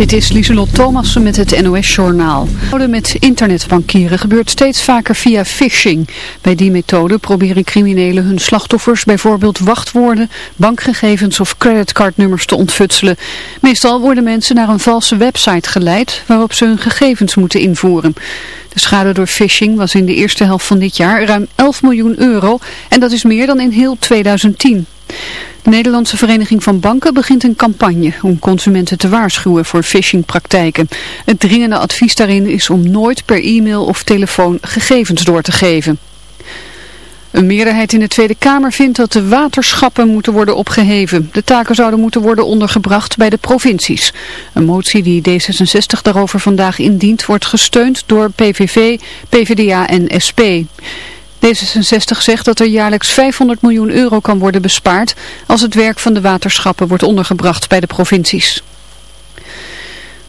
Dit is Lieselot Thomassen met het NOS-journaal. Met internetbankieren gebeurt steeds vaker via phishing. Bij die methode proberen criminelen hun slachtoffers bijvoorbeeld wachtwoorden, bankgegevens of creditcardnummers te ontfutselen. Meestal worden mensen naar een valse website geleid waarop ze hun gegevens moeten invoeren. De schade door phishing was in de eerste helft van dit jaar ruim 11 miljoen euro en dat is meer dan in heel 2010. De Nederlandse Vereniging van Banken begint een campagne om consumenten te waarschuwen voor phishingpraktijken. Het dringende advies daarin is om nooit per e-mail of telefoon gegevens door te geven. Een meerderheid in de Tweede Kamer vindt dat de waterschappen moeten worden opgeheven. De taken zouden moeten worden ondergebracht bij de provincies. Een motie die D66 daarover vandaag indient wordt gesteund door PVV, PVDA en SP. D66 zegt dat er jaarlijks 500 miljoen euro kan worden bespaard als het werk van de waterschappen wordt ondergebracht bij de provincies.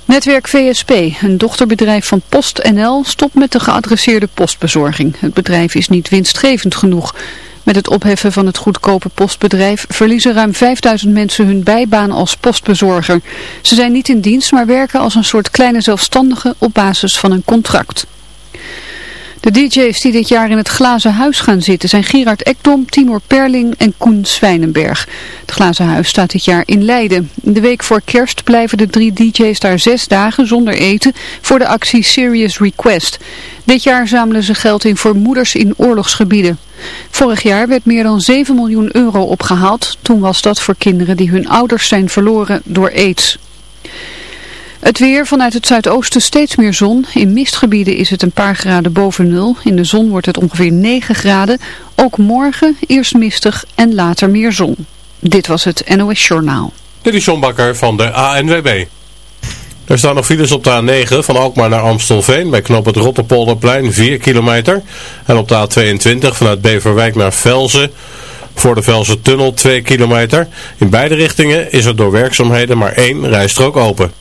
Netwerk VSP, een dochterbedrijf van PostNL, stopt met de geadresseerde postbezorging. Het bedrijf is niet winstgevend genoeg. Met het opheffen van het goedkope postbedrijf verliezen ruim 5000 mensen hun bijbaan als postbezorger. Ze zijn niet in dienst, maar werken als een soort kleine zelfstandige op basis van een contract. De DJ's die dit jaar in het Glazen Huis gaan zitten zijn Gerard Ekdom, Timur Perling en Koen Zwijnenberg. Het Glazen Huis staat dit jaar in Leiden. De week voor kerst blijven de drie DJ's daar zes dagen zonder eten voor de actie Serious Request. Dit jaar zamelen ze geld in voor moeders in oorlogsgebieden. Vorig jaar werd meer dan 7 miljoen euro opgehaald. Toen was dat voor kinderen die hun ouders zijn verloren door aids. Het weer vanuit het zuidoosten steeds meer zon. In mistgebieden is het een paar graden boven nul. In de zon wordt het ongeveer 9 graden. Ook morgen eerst mistig en later meer zon. Dit was het NOS Journaal. Dit is Bakker van de ANWB. Er staan nog files op de A9 van Alkmaar naar Amstelveen bij knop het Rotterpolderplein 4 kilometer. En op de A22 vanuit Beverwijk naar Velzen voor de Velzen tunnel 2 kilometer. In beide richtingen is er door werkzaamheden maar één rijstrook open.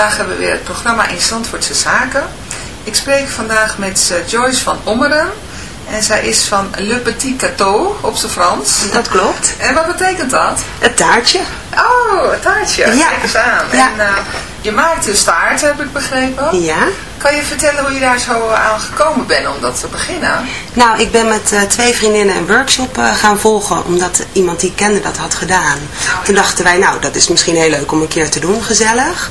Vandaag hebben we weer het programma in Zandvoortse Zaken. Ik spreek vandaag met eh, Joyce van Ommeren. En zij is van Le Petit Gâteau op zijn Frans. Dat klopt. En wat betekent dat? Het taartje. Oh, het taartje. Ja. Kijk eens aan. Ja. En eh, je maakt dus taart, heb ik begrepen. Ja. Kan je vertellen hoe je daar zo aan gekomen bent om dat te beginnen? Nou, ik ben met eh, twee vriendinnen een workshop eh, gaan volgen, omdat iemand die ik kende dat had gedaan. Toen dachten wij, nou, dat is misschien heel leuk om een keer te doen, gezellig.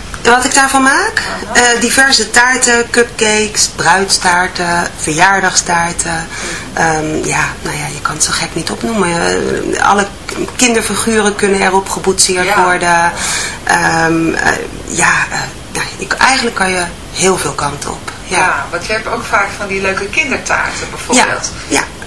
Wat ik daarvan maak? Eh, diverse taarten, cupcakes, bruidstaarten, verjaardagstaarten. Ehm, ja, nou ja, je kan het zo gek niet opnoemen. Eh, alle kinderfiguren kunnen erop geboetseerd Ja. worden. Ehm, eh, ja, nou, ik, eigenlijk kan je heel veel kanten op. Ja. Ja, want je hebt ook vaak van die leuke kindertaarten ja, bijvoorbeeld. ja.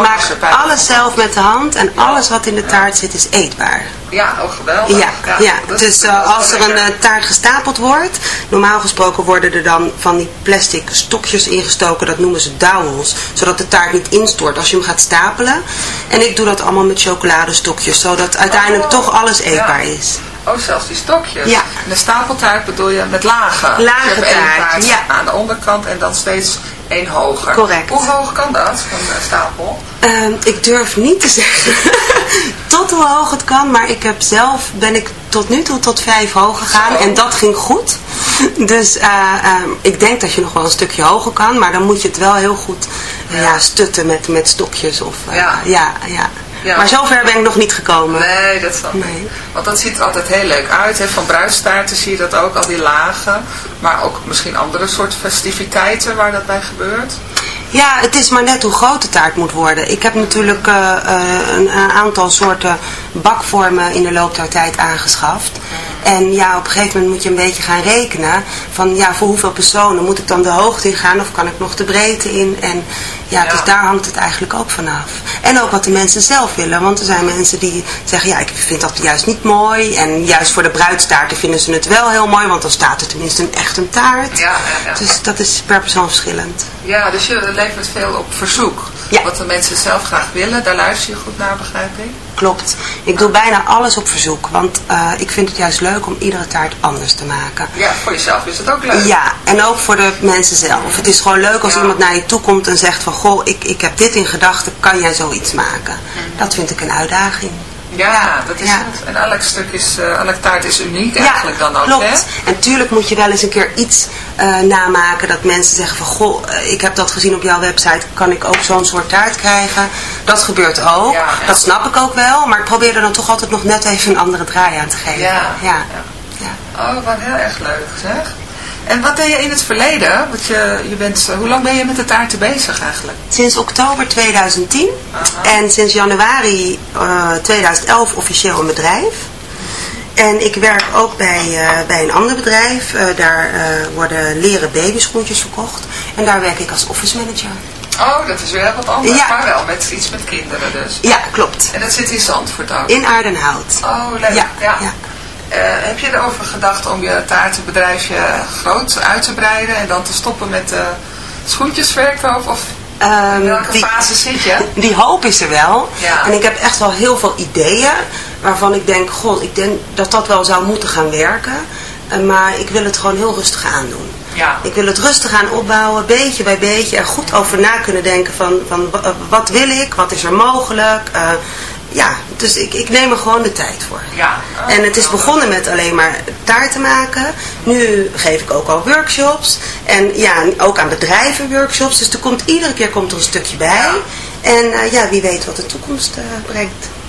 maak alles zelf met de hand en alles wat in de taart zit is eetbaar. Ja, oh geweldig. Ja, ja. dat dus eh, als er een eh, taart gestapeld wordt, normaal gesproken worden er dan van die plastic stokjes ingestoken, dat noemen ze dowels, zodat de taart niet instort als je hem gaat stapelen. En ik doe dat allemaal met chocoladestokjes, zodat uiteindelijk Oh, toch alles eetbaar ja. is. Oh, zelfs die stokjes. Ja. En de stapeltaart bedoel je met lagen. Lage je hebt één taart, taart ja. aan de onderkant en dan steeds één hoger. Correct. Hoe hoog kan dat, een eh, stapel? Ehm, ik durf niet te zeggen tot hoe hoog het kan, maar ik heb zelf, ben ik tot nu toe tot vijf hoog gegaan Zo. en dat ging goed. Dus eh, ehm, ik denk dat je nog wel een stukje hoger kan, maar dan moet je het wel heel goed eh, ja. stutten met, met stokjes. Of, eh, Ja. ja. Ja, Ja. Maar zover ben ik nog niet gekomen. Nee, dat snap ik. Nee. Want dat ziet er altijd heel leuk uit. Hè? Van bruidstaarten zie je dat ook, al die lagen. Maar ook misschien andere soort festiviteiten waar dat bij gebeurt. Ja, het is maar net hoe groot de taart moet worden. Ik heb natuurlijk eh, eh, een, een aantal soorten bakvormen in de loop der tijd aangeschaft. En ja, op een gegeven moment moet je een beetje gaan rekenen van ja, voor hoeveel personen moet ik dan de hoogte in gaan of kan ik nog de breedte in. En ja, Ja. dus daar hangt het eigenlijk ook vanaf. En ook wat de mensen zelf willen, want er zijn mensen die zeggen ja, ik vind dat juist niet mooi. En juist voor de bruidstaarten vinden ze het wel heel mooi, want dan staat er tenminste een echt een taart. Ja. Dus dat is per persoon verschillend. Ja, dus je levert veel op verzoek. Wat de mensen zelf graag willen, daar luister je goed naar, begrijp ik. Klopt. Ik doe bijna alles op verzoek, want eh, ik vind het juist leuk om iedere taart anders te maken. Ja, voor jezelf is het ook leuk. Ja, en ook voor de mensen zelf. Het is gewoon leuk als Ja. iemand naar je toe komt en zegt van, goh, ik, ik heb dit in gedachten, kan jij zoiets maken? Dat vind ik een uitdaging. Ja, Ja, dat is ja. het. En elk stuk is, eh elk taart is uniek Ja, eigenlijk dan ook, klopt. hè? En tuurlijk moet je wel eens een keer iets eh, namaken dat mensen zeggen van, goh, eh, ik heb dat gezien op jouw website, kan ik ook zo'n soort taart krijgen? Dat gebeurt ook. Ja. Dat snap ik ook wel, maar ik probeer er dan toch altijd nog net even een andere draai aan te geven. Ja, ja. Oh, wat heel erg leuk, zeg. En wat deed je in het verleden? Want je, je bent, eh, hoe lang ben je met de taarten bezig eigenlijk? Sinds oktober 2010 Aha. en sinds januari eh, 2011 officieel een bedrijf. En ik werk ook bij, eh, bij een ander bedrijf. Eh, daar eh, worden leren babyschoentjes verkocht. En daar werk ik als office manager. Oh, dat is weer wat anders, Ja. maar wel met iets met kinderen dus. Ja, klopt. En dat zit in Zandvoort ook? In Aardenhout. Oh, leuk. Ja, Ja. ja. Heb je erover gedacht om je taartenbedrijfje groot uit te breiden en dan te stoppen met de schoentjesverkoop? Of Ehm, in welke die- fase zit je? Die hoop is er wel. Ja. En ik heb echt wel heel veel ideeën. Waarvan ik denk, god, ik denk dat dat wel zou moeten gaan werken. Eh, maar ik wil het gewoon heel rustig aandoen. Ja. Ik wil het rustig aan opbouwen, beetje bij beetje. Er goed over na kunnen denken van, van wa- wat wil ik, wat is er mogelijk. Eh, ja, dus ik, ik neem er gewoon de tijd voor. Ja. En het is begonnen met alleen maar taarten maken. Nu geef ik ook al workshops. En ja, ook aan bedrijven workshops. Dus er komt, iedere keer komt er een stukje bij. En eh, ja, wie weet wat de toekomst eh, brengt.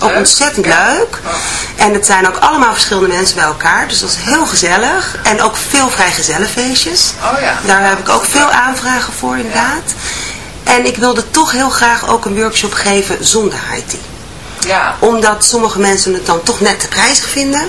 Ook ontzettend leuk. En het zijn ook allemaal verschillende mensen bij elkaar. Dus dat is heel gezellig. En ook veel vrijgezellenfeestjes. Oh ja. Daar heb ik ook veel aanvragen voor inderdaad. En ik wilde toch heel graag ook een workshop geven zonder. Ja. Omdat sommige mensen het dan toch net te prijzig vinden.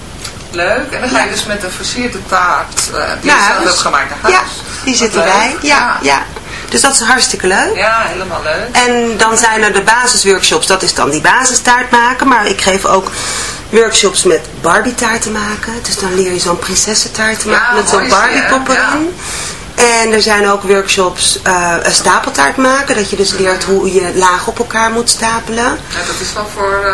Leuk. En dan ga je dus met een versierde taart, eh, die je zelf hebt gemaakt, naar Ja, huis. die Wat zit erbij. Ja, ja. Dus dat is hartstikke leuk. Ja, helemaal leuk. En dan zijn er de basisworkshops, dat is dan die basistaart maken. Maar ik geef ook workshops met Barbie taarten maken. Dus dan leer je zo'n prinsessentaart te Ja, maken met zo'n die, Barbie hè? pop Ja. erin. En er zijn ook workshops eh, een stapeltaart maken. Dat je dus leert hoe je laag op elkaar moet stapelen. Ja, dat is wel voor eh,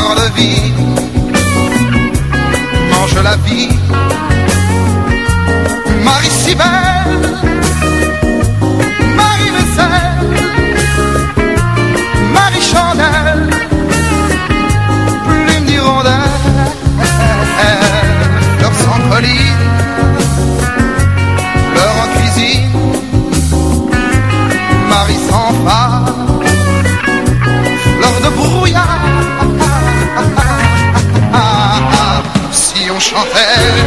Grande ville mange la vie. Marie si belle, Marie Vaisselle, Marie Chandelle, chanter.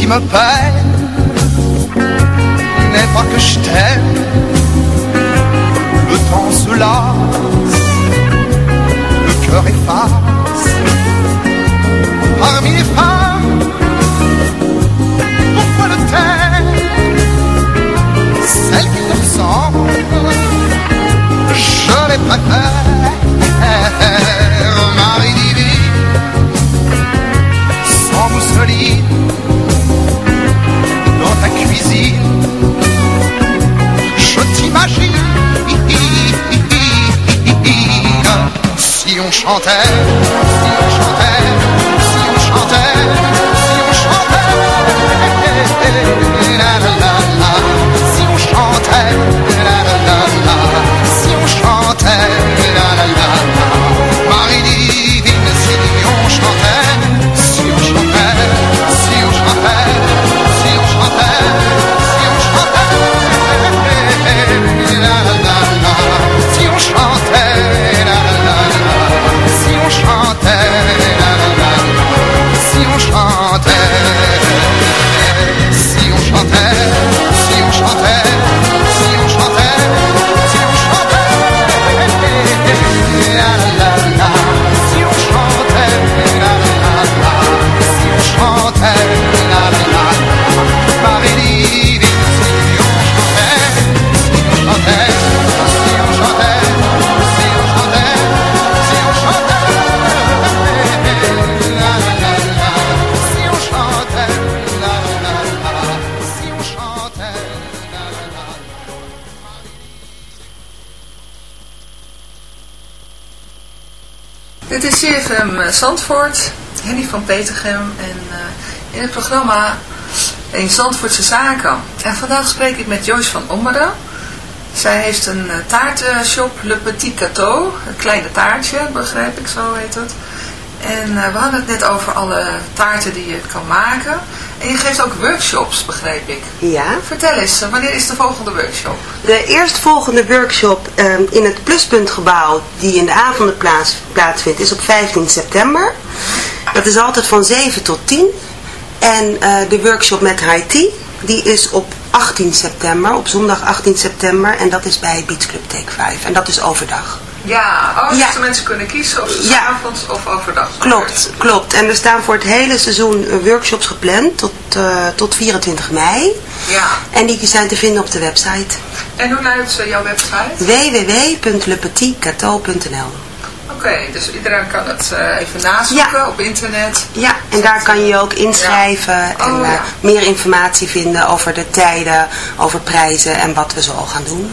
Qui me peine n'est pas que je t'aime. Le temps se lasse, le cœur efface. Parmi les femmes, pourquoi le taire Celle qui te ressemble, je les préfère. Marie divine, sans mousseline, je t'imagine. Si on chantait, si on chantait, si on chantait, si on chantait, la la la la, si on chantait, la la la la, si on chantait, la la la Zandvoort, Henny van Petergem en eh, in het programma in Zandvoortse Zaken. En vandaag spreek ik met Joyce van Ommeren. Zij heeft een eh, taartenshop, Le Petit Cateau, een kleine taartje, begrijp ik, zo heet het. En eh, we hadden het net over alle taarten die je kan maken. En je geeft ook workshops, begreep ik. Ja. Vertel eens, eh, wanneer is de volgende workshop? De eerstvolgende workshop ehm, in het Pluspuntgebouw, die in de avonden plaats, plaatsvindt, is op 15 september. Dat is altijd van 7 tot 10. En eh, de workshop met Haiti, die is op 18 september, op zondag 18 september. En dat is bij Beach Club Take 5. En dat is overdag. Ja, oh, Ja. dus de mensen kunnen kiezen of ze Ja. avonds of overdag. Klopt, klopt. En er staan voor het hele seizoen eh, workshops gepland tot, eh, tot 24 mei. Ja. En die zijn te vinden op de website En hoe luidt eh, jouw website? www.lepetitcateau.nl Oké, dus iedereen kan het eh, even nazoeken op internet. Ja, en daar kan je je ook inschrijven en Oh, eh, ja. meer informatie vinden over de tijden, over prijzen en wat we zo gaan doen.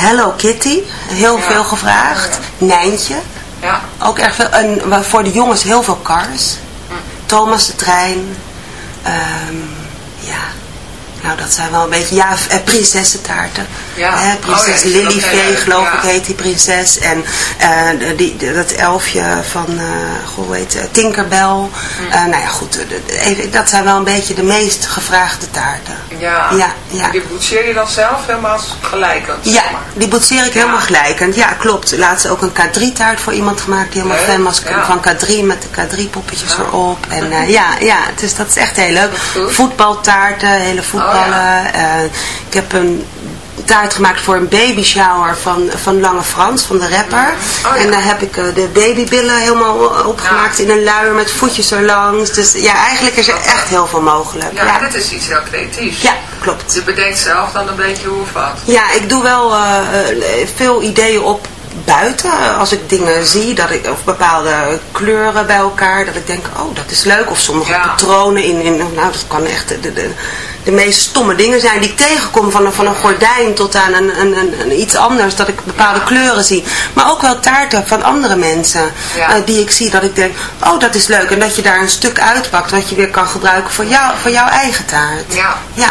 Hello Kitty, heel Ja. veel gevraagd. Nijntje, Ja. ook erg veel. En voor de jongens heel veel cars. Thomas de Trein. Ehm, ja, nou dat zijn wel een beetje, ja, eh, prinsessentaarten. Ja. Hè, prinses Oh ja, Lily Vee, leuk, geloof ja. ik, heet die prinses. En eh, die, dat elfje van, eh goh, hoe heet het, Tinkerbell. Mm. Eh, nou ja, goed, even, dat zijn wel een beetje de meest gevraagde taarten. Ja. Ja, ja. En die boetseer je dan zelf helemaal gelijkend? Ja, zeg maar. die boetseer ik helemaal gelijkend. Ja, klopt. Laatst ook een K3-taart voor iemand gemaakt die helemaal fan was ja. van K3 met de K3-poppetjes Ja. erop. En eh, ja, ja, dus dat is echt heel leuk. Oh, Voetbaltaarten, hele voetballen. Eh, ik heb een taart gemaakt voor een baby shower van, van Lange Frans, van de rapper. Oh, ja. En daar heb ik eh, de babybillen helemaal opgemaakt in een luier met voetjes erlangs. Dus ja, eigenlijk is er echt heel veel mogelijk. Ja, Ja, dat is iets heel creatiefs. ja klopt. Je bedenkt zelf dan een beetje hoe of wat. Ja, ik doe wel eh, eh, veel ideeën op buiten. Als ik dingen zie, dat ik, of bepaalde kleuren bij elkaar, dat ik denk, oh, dat is leuk. Of sommige patronen in, in, nou, dat kan echt de, de, de, meest stomme dingen zijn die ik tegenkom. Van, een- van een gordijn tot aan een, een, een, een iets anders, dat ik bepaalde kleuren zie. Maar ook wel taarten van andere mensen, Ja. eh, die ik zie, dat ik denk, oh, dat is leuk. En dat je daar een stuk uitpakt, wat je weer kan gebruiken voor, jou, voor jouw eigen taart. Ja. Ja.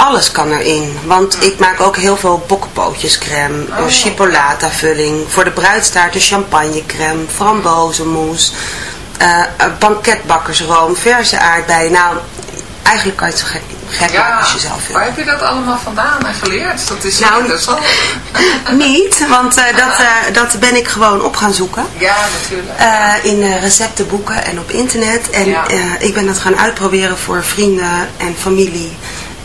alles kan erin. Want ik maak ook heel veel bokkenpootjescrème, Oh. chipolata vulling. Voor de bruidstaart een champagnecrème, frambozenmousse, eh, een banketbakkersroom, verse aardbeien. Nou, eigenlijk kan je het zo gek, gek maken als je zelf wil. waar heb je dat allemaal vandaan en geleerd? Dat is Nou, interessant. Niet, want eh, dat, eh, dat ben ik gewoon op gaan zoeken. Ja, natuurlijk. In receptenboeken en op internet. En Ja. ik ben dat gaan uitproberen voor vrienden en familie.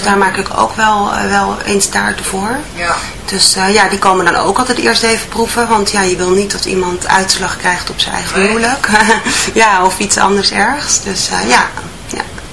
Dus daar maak ik ook wel, eh, wel eens taarten voor. ja. Dus eh, ja, die komen dan ook altijd eerst even proeven. Want ja, je wil niet dat iemand uitslag krijgt op zijn eigen Nee. huwelijk. ja, of iets anders ergs. Dus eh, ja.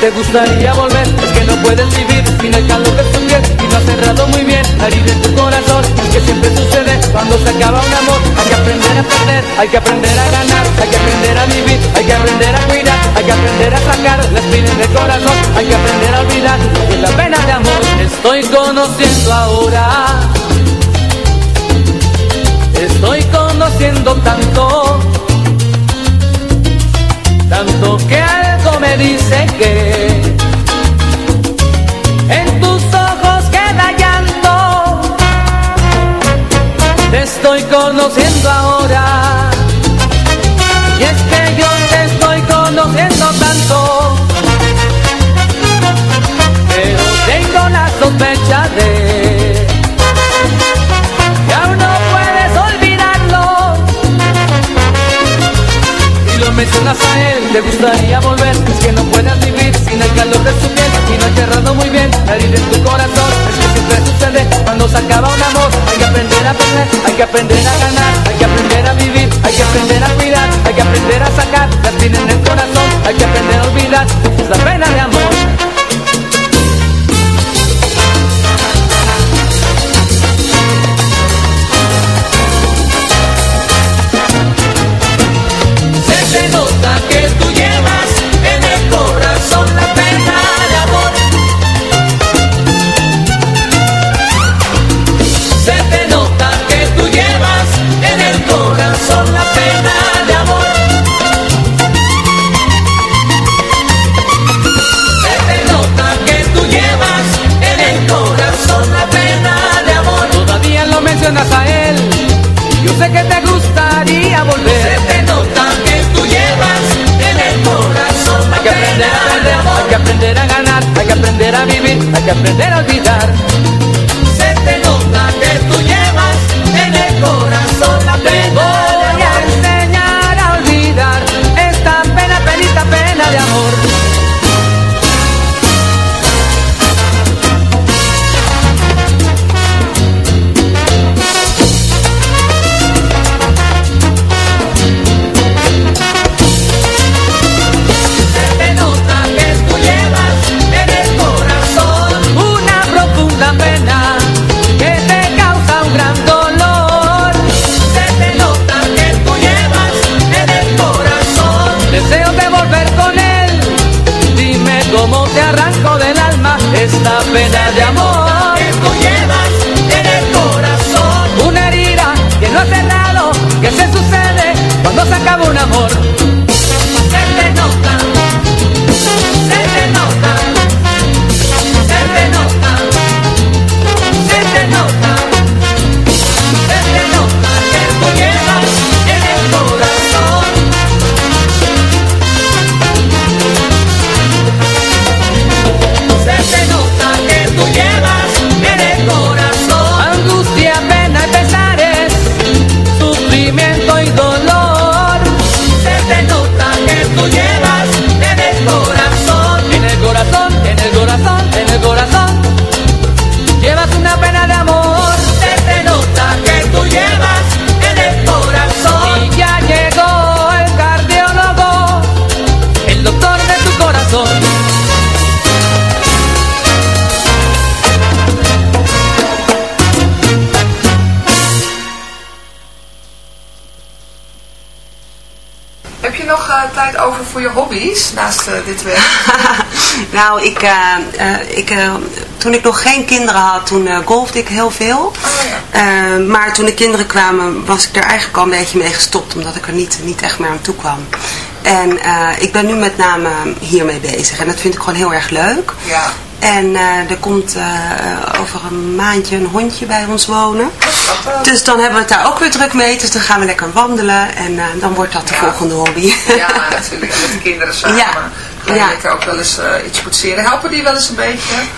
Te gustaría volver, es que no puedes vivir sin el calor de su piel y no has cerrado muy bien la herida en tu corazón. Es que siempre sucede cuando se acaba un amor. Hay que aprender a perder, hay que aprender a ganar, hay que aprender a vivir, hay que aprender a cuidar, hay que aprender a sacar las espinas del corazón, hay que aprender a olvidar que la pena de amor. Estoy conociendo ahora. Estoy conociendo tanto, tanto que me dice que en tus ojos queda llanto. Te estoy conociendo ahora. Y es que yo te estoy conociendo tanto. Pero tengo la sospecha de que aún no puedes olvidarlo. Y lo mencionas a él, te gustaría volver. Es que no puedes vivir sin el calor de su piel. Y no has cerrado muy bien la herida en tu corazón. Es que siempre sucede cuando se acaba un amor. Hay que aprender a perder, hay que aprender a ganar, hay que aprender a vivir, hay que aprender a cuidar, hay que aprender a sacar la espina en el corazón. Hay que aprender a olvidar la pena de amor. Sé que te gustaría volver. Se te nota que tú llevas en el corazón Hay que aprender a perder, hay que aprender a ganar, hay que aprender a vivir, hay que aprender a olvidar. hospedar. Voor je hobby's naast eh, dit werk? nou, ik, eh, eh, ik, toen ik nog geen kinderen had, toen golfde ik heel veel. Oh, maar toen de kinderen kwamen, was ik er eigenlijk al een beetje mee gestopt, omdat ik er niet, niet echt meer aan toe kwam. En ik ben nu met name hiermee bezig en dat vind ik gewoon heel erg leuk. Ja. En er komt over een maandje een hondje bij ons wonen. Dus dan hebben we het daar ook weer druk mee. Dus dan gaan we lekker wandelen en eh, dan wordt dat de volgende hobby. Ja, natuurlijk. Met de kinderen samen. Ja. Ga je Ja. lekker ook wel eens eh, iets poetseren. Helpen die wel eens een beetje?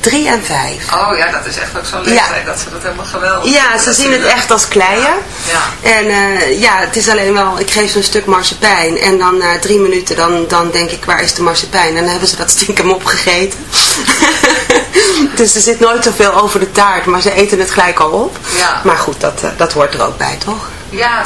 Drie en vijf. Oh ja, dat is echt ook zo'n leeftijd dat ze dat helemaal geweldig Ja, ze zien het echt als kleien. Ja. En eh, ja, het is alleen wel, ik geef ze een stuk marsepein. En dan na drie minuten, dan, dan denk ik, waar is de marsepein? En dan hebben ze dat stiekem opgegeten. dus er zit nooit zoveel over de taart, maar ze eten het gelijk al op. Ja. Maar goed, dat, eh, dat hoort er ook bij, toch? Ja,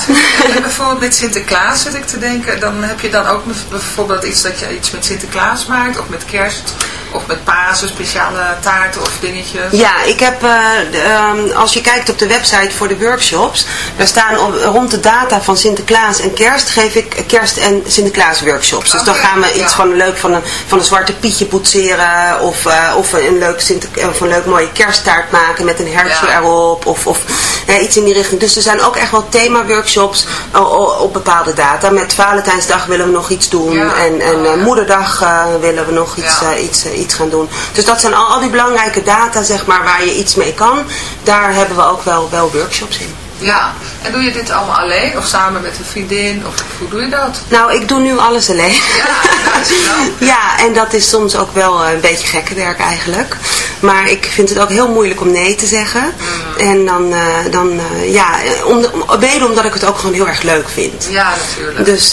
bijvoorbeeld met Sinterklaas zit ik te denken. Dan heb je dan ook bijvoorbeeld iets dat je iets met Sinterklaas maakt. Of met kerst. Of met Pasen, speciale taarten of dingetjes. Ja, ik heb, eh, ehm, als je kijkt op de website voor de workshops, daar staan op, rond de data van Sinterklaas en kerst, geef ik kerst- en Sinterklaas workshops. Dus dan Oké, gaan we ja. iets van, leuk van, een, van een zwarte pietje poetseren, of, eh, of een, leuk Sinter, of een leuk mooie kersttaart maken met een hertje Ja. erop, of, of eh, iets in die richting. Dus er zijn ook echt wel thema-workshops eh, op bepaalde data. Met Valentijnsdag willen we nog iets doen, Ja. en, en eh. Moederdag eh, willen we nog iets, Ja. eh, iets, eh, iets gaan doen. Dus dat zijn al, al die belangrijke data, zeg maar, waar je iets mee kan. Daar hebben we ook wel, wel workshops in. Ja, en doe je dit allemaal alleen of samen met een vriendin? Of hoe doe je dat? Nou, ik doe nu alles alleen. Ja, dat is wel. Ja, en dat is soms ook wel eh, een beetje gekke werk eigenlijk. Maar ik vind het ook heel moeilijk om nee te zeggen. Mm. En dan, eh, dan eh, ja, om de, om- mede omdat ik het ook gewoon heel erg leuk vind. Ja, natuurlijk. Dus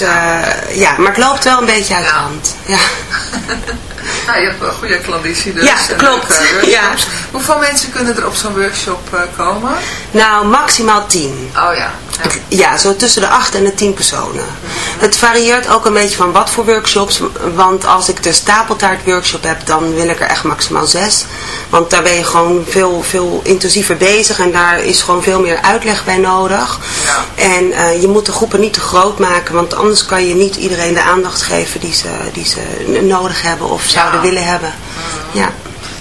ja, maar het loopt wel een beetje uit de hand. Ja. Nou, je hebt een goede klanditie dus. Ja, klopt. Ja. Hoeveel mensen kunnen er op zo'n workshop eh, komen? Nou, maximaal tien. Oh ja. Ja. Zo tussen de 8 en de 10 personen. Het varieert ook een beetje van wat voor workshops. Want als ik de stapeltaart workshop heb, dan wil ik er echt maximaal 6. Want daar ben je gewoon veel, veel intensiever bezig en daar is gewoon veel meer uitleg bij nodig. Ja. En eh, je moet de groepen niet te groot maken, want anders kan je niet iedereen de aandacht geven die ze, die ze nodig hebben of zouden willen hebben. Ja.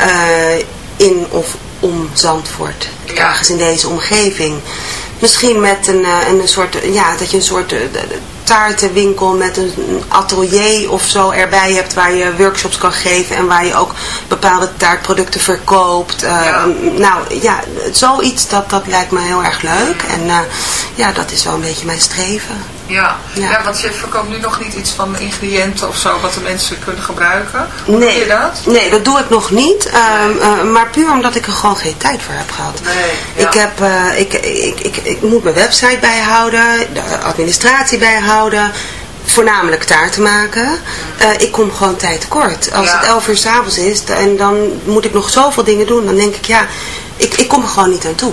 Eh, in of om Zandvoort. Ja. Ergens in deze omgeving. Misschien met een, eh, een soort, ja, dat je een soort eh, taartenwinkel met een atelier of zo erbij hebt waar je workshops kan geven en waar je ook bepaalde taartproducten verkoopt. Ja. Nou ja, zoiets dat, dat lijkt me heel erg leuk en eh, ja, dat is wel een beetje mijn streven. Ja. Ja. ja, want je verkoopt nu nog niet iets van ingrediënten of zo wat de mensen kunnen gebruiken. Hoe doe Nee, je dat? nee, dat doe ik nog niet. ehm, eh, maar puur omdat ik er gewoon geen tijd voor heb gehad. Nee, ja. Ik, heb, eh, ik, ik, ik, ik moet mijn website bijhouden, de administratie bijhouden. Voornamelijk taarten maken. Eh, ik kom gewoon tijd tekort. Als Ja. het 11 uur s'avonds is en dan moet ik nog zoveel dingen doen. Dan denk ik, ja, ik, ik kom er gewoon niet aan toe.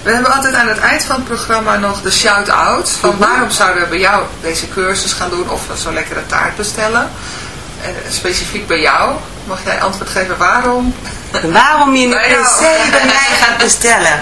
We hebben altijd aan het eind van het programma nog de shout-out. Van waarom zouden we bij jou deze cursus gaan doen of zo'n lekkere taart bestellen? En specifiek bij jou. Mag jij antwoord geven waarom? Waarom je per se bij mij gaat bestellen?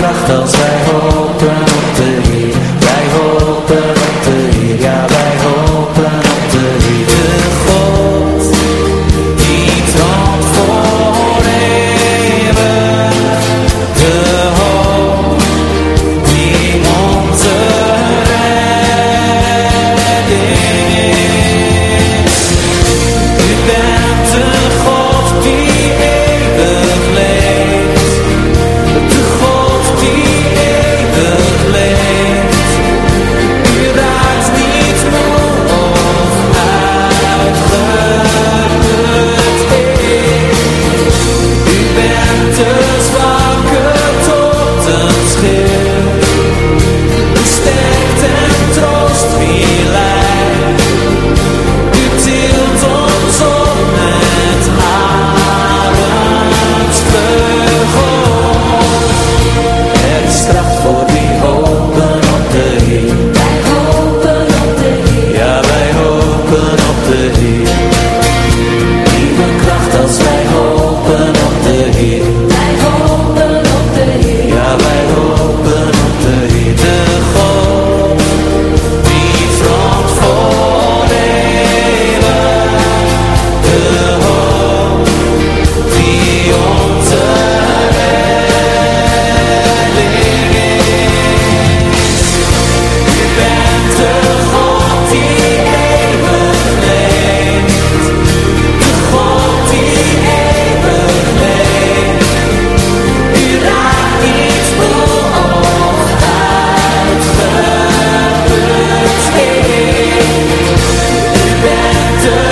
Kracht als wij hopen op de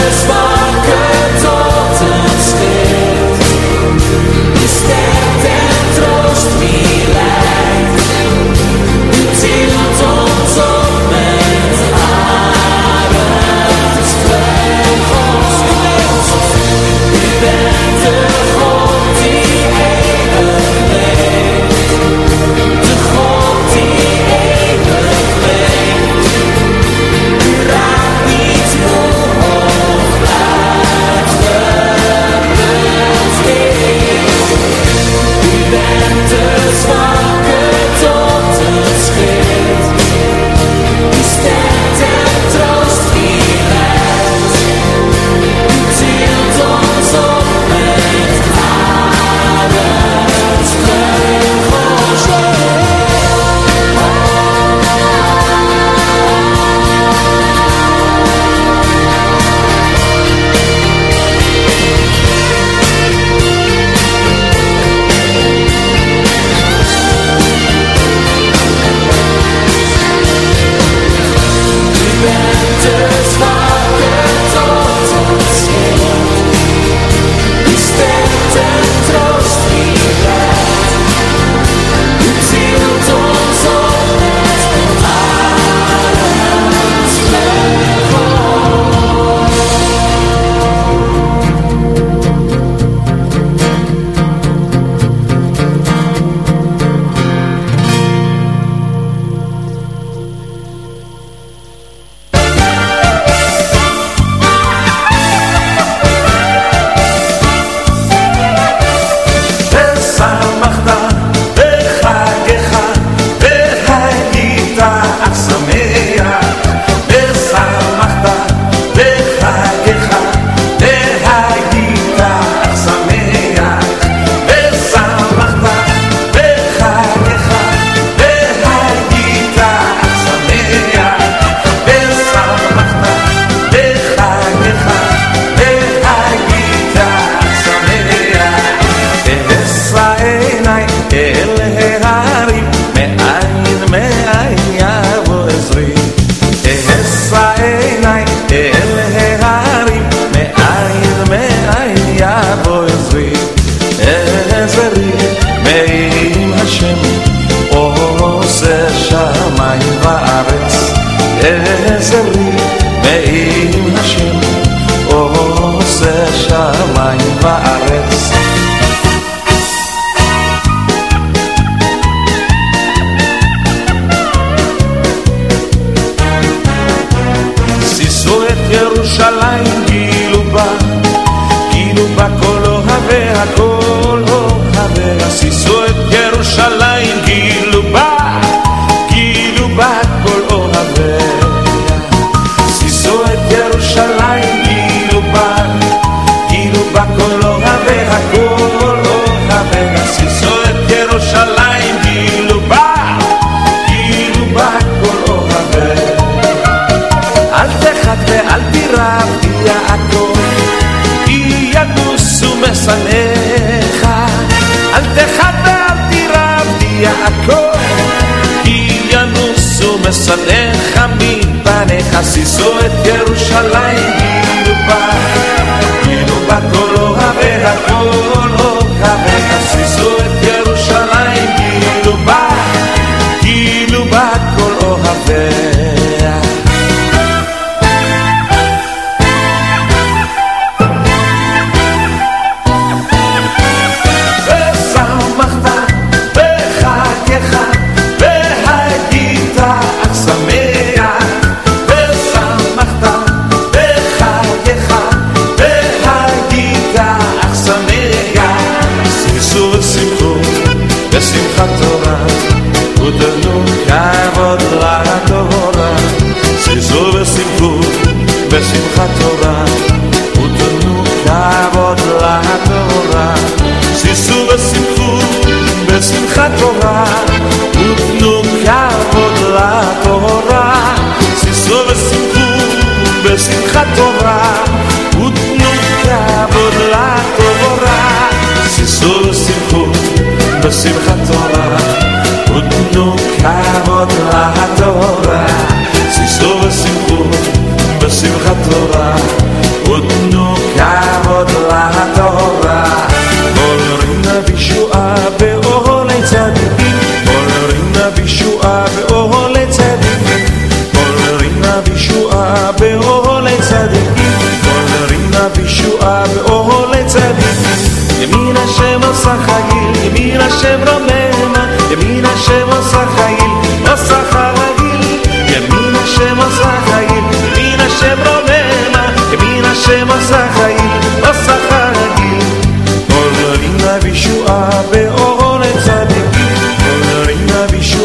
Spaken satisfied. Nabishu